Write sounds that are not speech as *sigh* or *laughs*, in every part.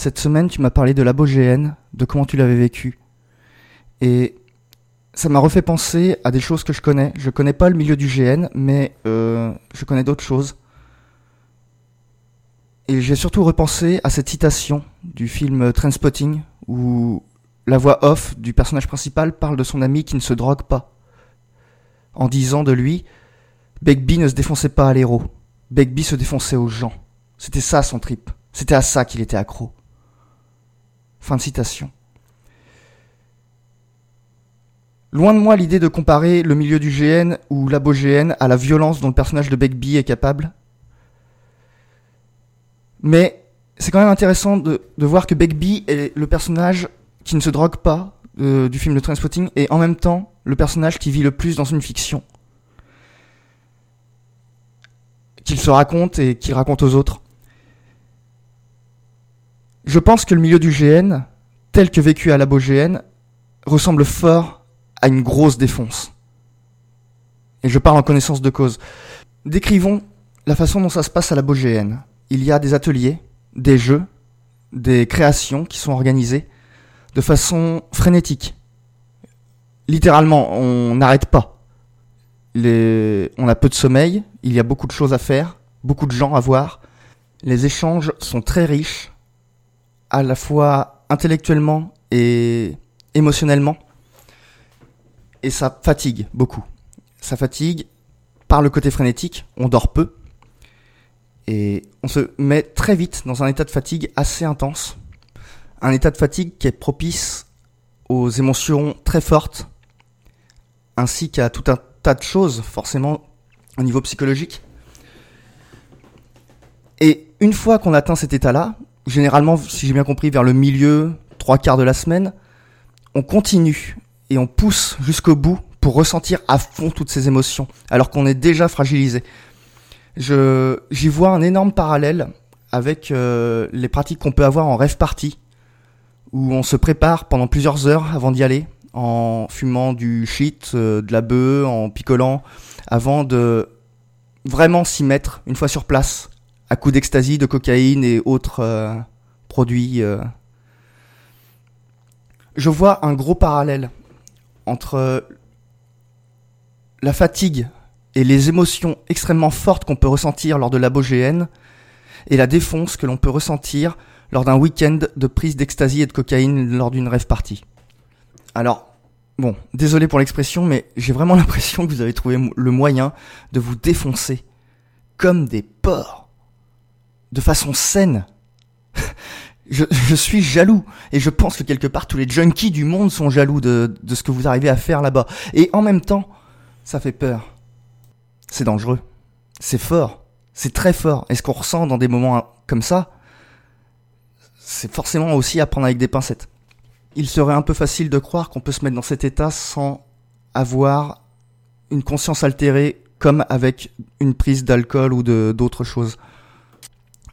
Cette semaine, tu m'as parlé de la GN, de comment tu l'avais vécu. Et ça m'a refait penser à des choses que je connais. Je connais pas le milieu du GN, mais euh, je connais d'autres choses. Et j'ai surtout repensé à cette citation du film Trainspotting, où la voix off du personnage principal parle de son ami qui ne se drogue pas, en disant de lui Begbie ne se défonçait pas à l'héros, Begbie se défonçait aux gens. C'était ça son trip, c'était à ça qu'il était accro. Fin de citation. Loin de moi l'idée de comparer le milieu du GN ou l'abo GN à la violence dont le personnage de Begbie est capable. Mais c'est quand même intéressant de, voir que Begbie est le personnage qui ne se drogue pas euh, du film de Trainspotting et en même temps le personnage qui vit le plus dans une fiction. Qu'il se raconte et qu'il raconte aux autres. Je pense que le milieu du GN, tel que vécu à la GN, ressemble fort à une grosse défonce. Et je parle en connaissance de cause. Décrivons la façon dont ça se passe à la GN. Il y a des ateliers, des jeux, des créations qui sont organisées de façon frénétique. Littéralement, on n'arrête pas. On a peu de sommeil, il y a beaucoup de choses à faire, beaucoup de gens à voir. Les échanges sont très riches, à la fois intellectuellement et émotionnellement. Et ça fatigue beaucoup. Ça fatigue par le côté frénétique, on dort peu. Et on se met très vite dans un état de fatigue assez intense. Un état de fatigue qui est propice aux émotions très fortes, ainsi qu'à tout un tas de choses, forcément, au niveau psychologique. Et une fois qu'on atteint cet état-là, généralement, si j'ai bien compris, vers le milieu, trois quarts de la semaine, on continue et on pousse jusqu'au bout pour ressentir à fond toutes ces émotions, alors qu'on est déjà fragilisé. Je, j'y vois un énorme parallèle avec euh, les pratiques qu'on peut avoir en rêve party, où on se prépare pendant plusieurs heures avant d'y aller, en fumant du shit, euh, de la bœuf, en picolant, avant de vraiment s'y mettre une fois sur place, à coup d'ecstasy, de cocaïne et autres euh, produits. Euh. Je vois un gros parallèle entre la fatigue et les émotions extrêmement fortes qu'on peut ressentir lors de la GN et la défonce que l'on peut ressentir lors d'un week-end de prise d'ecstasy et de cocaïne lors d'une rêve party. Alors, bon, désolé pour l'expression, mais j'ai vraiment *laughs* l'impression que vous avez trouvé le moyen de vous défoncer comme des porcs de façon saine. *laughs* je, je, suis jaloux et je pense que quelque part tous les junkies du monde sont jaloux de, ce que vous arrivez à faire là-bas. Et en même temps, ça fait peur. C'est dangereux. C'est fort. C'est très fort. Et ce qu'on ressent dans des moments comme ça, c'est forcément aussi à prendre avec des pincettes. Il serait un peu facile de croire qu'on peut se mettre dans cet état sans avoir une conscience altérée comme avec une prise d'alcool ou d'autres choses.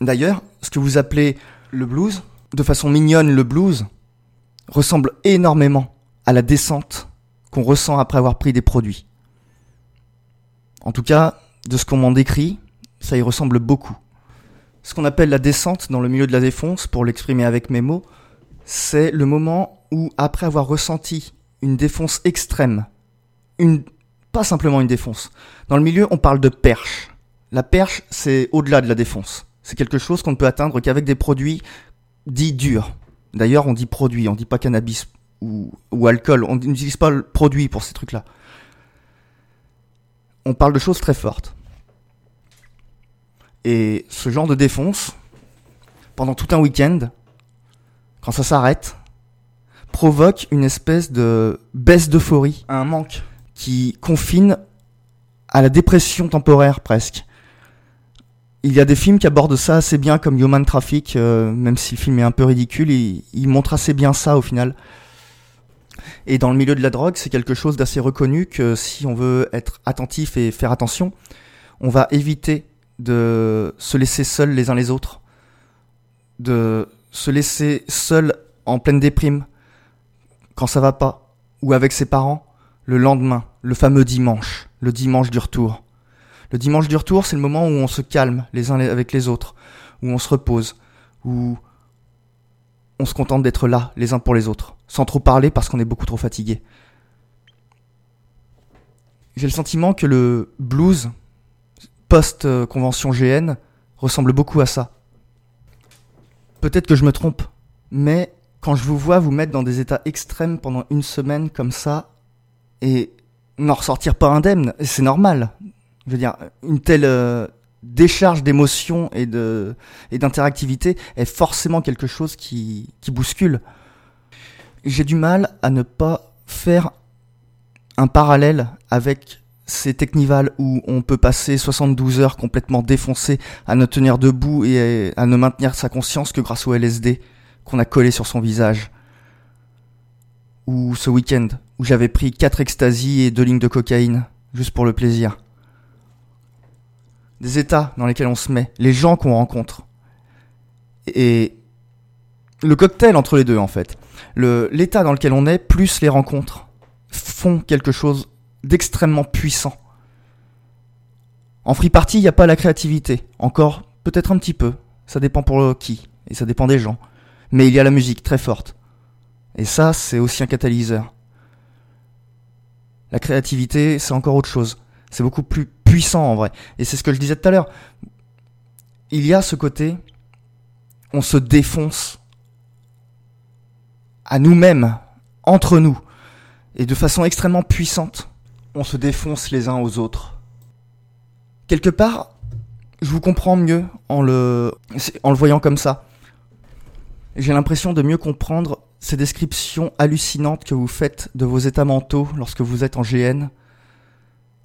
D'ailleurs, ce que vous appelez le blues, de façon mignonne le blues, ressemble énormément à la descente qu'on ressent après avoir pris des produits. En tout cas, de ce qu'on m'en décrit, ça y ressemble beaucoup. Ce qu'on appelle la descente dans le milieu de la défonce, pour l'exprimer avec mes mots, c'est le moment où, après avoir ressenti une défonce extrême, une, pas simplement une défonce, dans le milieu on parle de perche. La perche, c'est au-delà de la défonce. C'est quelque chose qu'on ne peut atteindre qu'avec des produits dits durs. D'ailleurs, on dit produit, on dit pas cannabis ou, alcool. On n'utilise pas le produit pour ces trucs-là. On parle de choses très fortes. Et ce genre de défonce, pendant tout un week-end, quand ça s'arrête, provoque une espèce de baisse d'euphorie, un manque qui confine à la dépression temporaire presque il y a des films qui abordent ça assez bien, comme Human Traffic, euh, même si le film est un peu ridicule, il, montre assez bien ça au final. Et dans le milieu de la drogue, c'est quelque chose d'assez reconnu que si on veut être attentif et faire attention, on va éviter de se laisser seuls les uns les autres, de se laisser seul en pleine déprime quand ça va pas, ou avec ses parents, le lendemain, le fameux dimanche, le dimanche du retour. Le dimanche du retour, c'est le moment où on se calme les uns avec les autres, où on se repose, où on se contente d'être là, les uns pour les autres, sans trop parler parce qu'on est beaucoup trop fatigué. J'ai le sentiment que le blues, post-convention GN, ressemble beaucoup à ça. Peut-être que je me trompe, mais quand je vous vois vous mettre dans des états extrêmes pendant une semaine comme ça, et n'en ressortir pas indemne, c'est normal. Je veux dire, une telle euh, décharge d'émotions et de et d'interactivité est forcément quelque chose qui, qui bouscule. J'ai du mal à ne pas faire un parallèle avec ces technivals où on peut passer 72 heures complètement défoncé à ne tenir debout et à ne maintenir sa conscience que grâce au LSD qu'on a collé sur son visage. Ou ce week-end où j'avais pris 4 extasies et 2 lignes de cocaïne, juste pour le plaisir des états dans lesquels on se met, les gens qu'on rencontre. Et le cocktail entre les deux, en fait. L'état dans lequel on est, plus les rencontres, font quelque chose d'extrêmement puissant. En free party, il n'y a pas la créativité. Encore, peut-être un petit peu. Ça dépend pour qui. Et ça dépend des gens. Mais il y a la musique très forte. Et ça, c'est aussi un catalyseur. La créativité, c'est encore autre chose. C'est beaucoup plus puissant en vrai. Et c'est ce que je disais tout à l'heure. Il y a ce côté, on se défonce à nous-mêmes, entre nous, et de façon extrêmement puissante, on se défonce les uns aux autres. Quelque part, je vous comprends mieux en le, en le voyant comme ça. J'ai l'impression de mieux comprendre ces descriptions hallucinantes que vous faites de vos états mentaux lorsque vous êtes en GN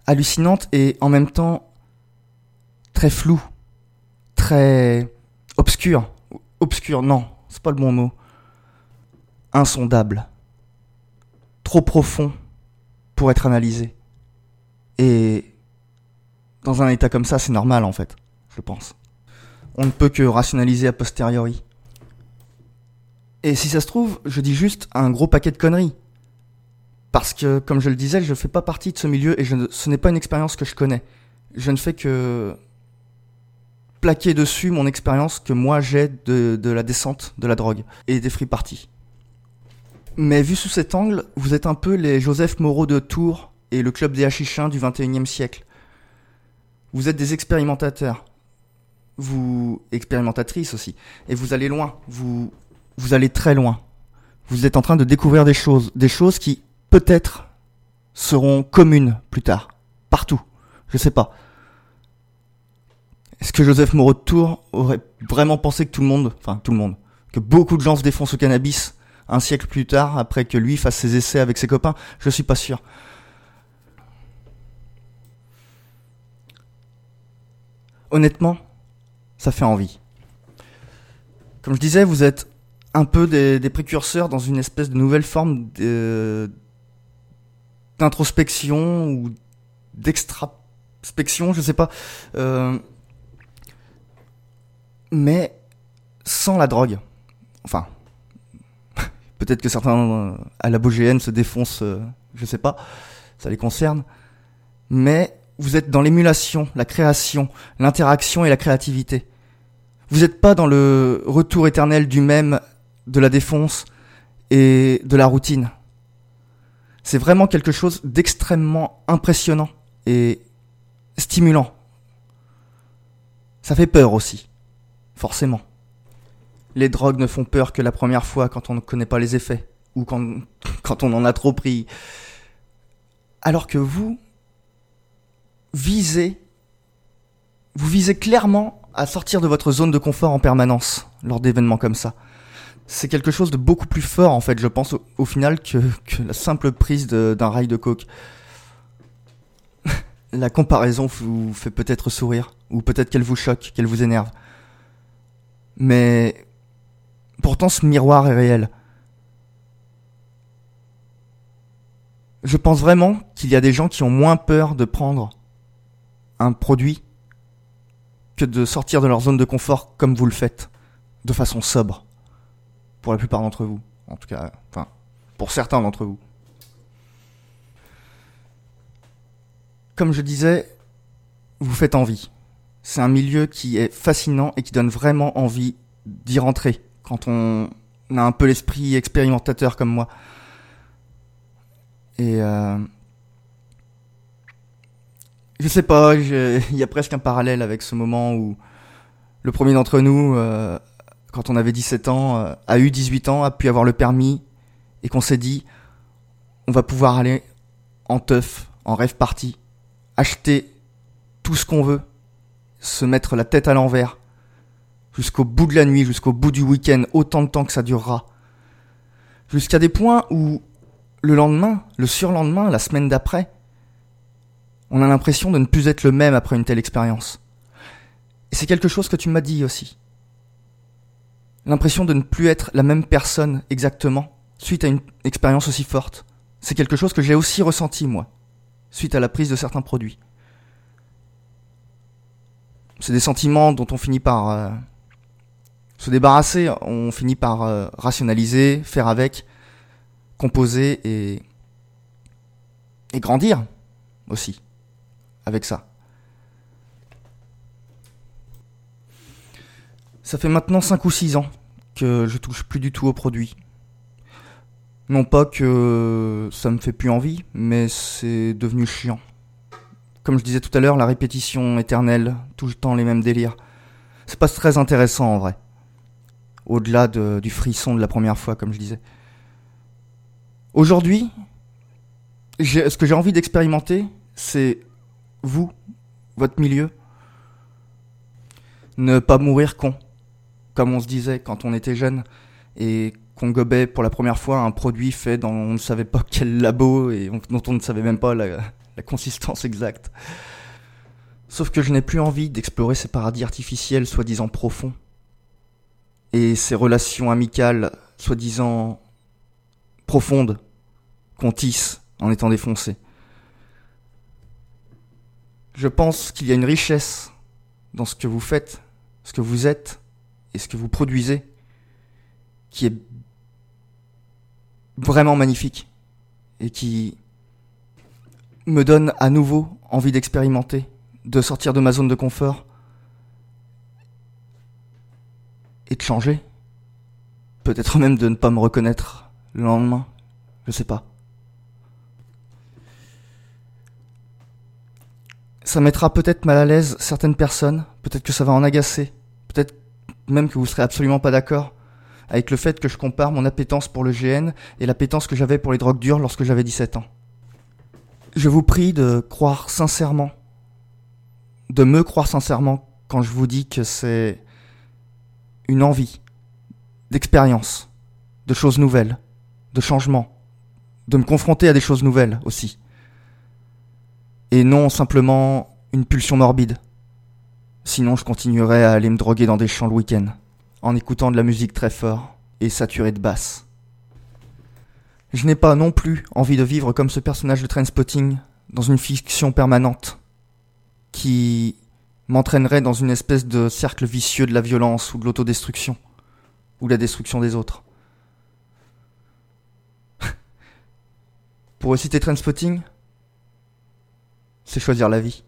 hallucinante et en même temps très floue, très obscure. Obscure, non, c'est pas le bon mot. Insondable. Trop profond pour être analysé. Et dans un état comme ça, c'est normal en fait, je pense. On ne peut que rationaliser a posteriori. Et si ça se trouve, je dis juste un gros paquet de conneries. Parce que, comme je le disais, je ne fais pas partie de ce milieu et ce n'est pas une expérience que je connais. Je ne fais que plaquer dessus mon expérience que moi j'ai de, de, la descente de la drogue et des free parties. Mais vu sous cet angle, vous êtes un peu les Joseph Moreau de Tours et le club des hachichins du 21e siècle. Vous êtes des expérimentateurs. Vous, expérimentatrices aussi. Et vous allez loin. Vous, vous allez très loin. Vous êtes en train de découvrir des choses. Des choses qui, peut-être seront communes plus tard, partout. Je sais pas. Est-ce que Joseph Moreau de Tours aurait vraiment pensé que tout le monde, enfin tout le monde, que beaucoup de gens se défoncent au cannabis un siècle plus tard après que lui fasse ses essais avec ses copains? Je suis pas sûr. Honnêtement, ça fait envie. Comme je disais, vous êtes un peu des précurseurs dans une espèce de nouvelle forme de, d'introspection ou d'extraspection, je sais pas. Euh, mais sans la drogue. Enfin, *laughs* peut-être que certains euh, à la BOGN se défoncent, euh, je sais pas, ça les concerne. Mais vous êtes dans l'émulation, la création, l'interaction et la créativité. Vous n'êtes pas dans le retour éternel du même, de la défonce et de la routine. C'est vraiment quelque chose d'extrêmement impressionnant et stimulant. Ça fait peur aussi, forcément. Les drogues ne font peur que la première fois quand on ne connaît pas les effets ou quand, *laughs* quand on en a trop pris. Alors que vous visez, vous visez clairement à sortir de votre zone de confort en permanence lors d'événements comme ça c'est quelque chose de beaucoup plus fort en fait, je pense au, final que, la simple prise d'un rail de coke. *laughs* la comparaison vous fait peut-être sourire, ou peut-être qu'elle vous choque, qu'elle vous énerve. Mais pourtant ce miroir est réel. Je pense vraiment qu'il y a des gens qui ont moins peur de prendre un produit que de sortir de leur zone de confort comme vous le faites, de façon sobre pour la plupart d'entre vous. En tout cas, enfin, pour certains d'entre vous. Comme je disais, vous faites envie. C'est un milieu qui est fascinant et qui donne vraiment envie d'y rentrer quand on a un peu l'esprit expérimentateur comme moi. Et euh, je sais pas, *laughs* il y a presque un parallèle avec ce moment où le premier d'entre nous, euh, quand on avait 17 ans, euh, a eu 18 ans, a pu avoir le permis, et qu'on s'est dit, on va pouvoir aller en teuf, en rêve party, acheter tout ce qu'on veut, se mettre la tête à l'envers, jusqu'au bout de la nuit, jusqu'au bout du week-end, autant de temps que ça durera. Jusqu'à des points où le lendemain, le surlendemain, la semaine d'après, on a l'impression de ne plus être le même après une telle expérience. Et c'est quelque chose que tu m'as dit aussi. L'impression de ne plus être la même personne exactement suite à une expérience aussi forte. C'est quelque chose que j'ai aussi ressenti moi, suite à la prise de certains produits. C'est des sentiments dont on finit par euh, se débarrasser, on finit par euh, rationaliser, faire avec, composer et, et grandir aussi avec ça. Ça fait maintenant 5 ou 6 ans que je touche plus du tout aux produits. Non pas que ça me fait plus envie, mais c'est devenu chiant. Comme je disais tout à l'heure, la répétition éternelle, tout le temps les mêmes délires. C'est pas très intéressant en vrai. Au-delà du frisson de la première fois, comme je disais. Aujourd'hui, ce que j'ai envie d'expérimenter, c'est vous, votre milieu. Ne pas mourir con, comme on se disait quand on était jeune et qu'on gobait pour la première fois un produit fait dans on ne savait pas quel labo et dont on ne savait même pas la, la consistance exacte. Sauf que je n'ai plus envie d'explorer ces paradis artificiels soi-disant profonds et ces relations amicales soi-disant profondes qu'on tisse en étant défoncé. Je pense qu'il y a une richesse dans ce que vous faites, ce que vous êtes et ce que vous produisez qui est vraiment magnifique et qui me donne à nouveau envie d'expérimenter, de sortir de ma zone de confort et de changer. Peut-être même de ne pas me reconnaître le lendemain, je sais pas. Ça mettra peut-être mal à l'aise certaines personnes, peut-être que ça va en agacer, peut-être même que vous serez absolument pas d'accord avec le fait que je compare mon appétence pour le GN et l'appétence que j'avais pour les drogues dures lorsque j'avais 17 ans. Je vous prie de croire sincèrement, de me croire sincèrement quand je vous dis que c'est une envie d'expérience, de choses nouvelles, de changements, de me confronter à des choses nouvelles aussi et non simplement une pulsion morbide. Sinon, je continuerais à aller me droguer dans des champs le week-end, en écoutant de la musique très fort et saturée de basse. Je n'ai pas non plus envie de vivre comme ce personnage de Trainspotting dans une fiction permanente qui m'entraînerait dans une espèce de cercle vicieux de la violence ou de l'autodestruction ou la destruction des autres. *laughs* Pour reciter Trainspotting, c'est choisir la vie.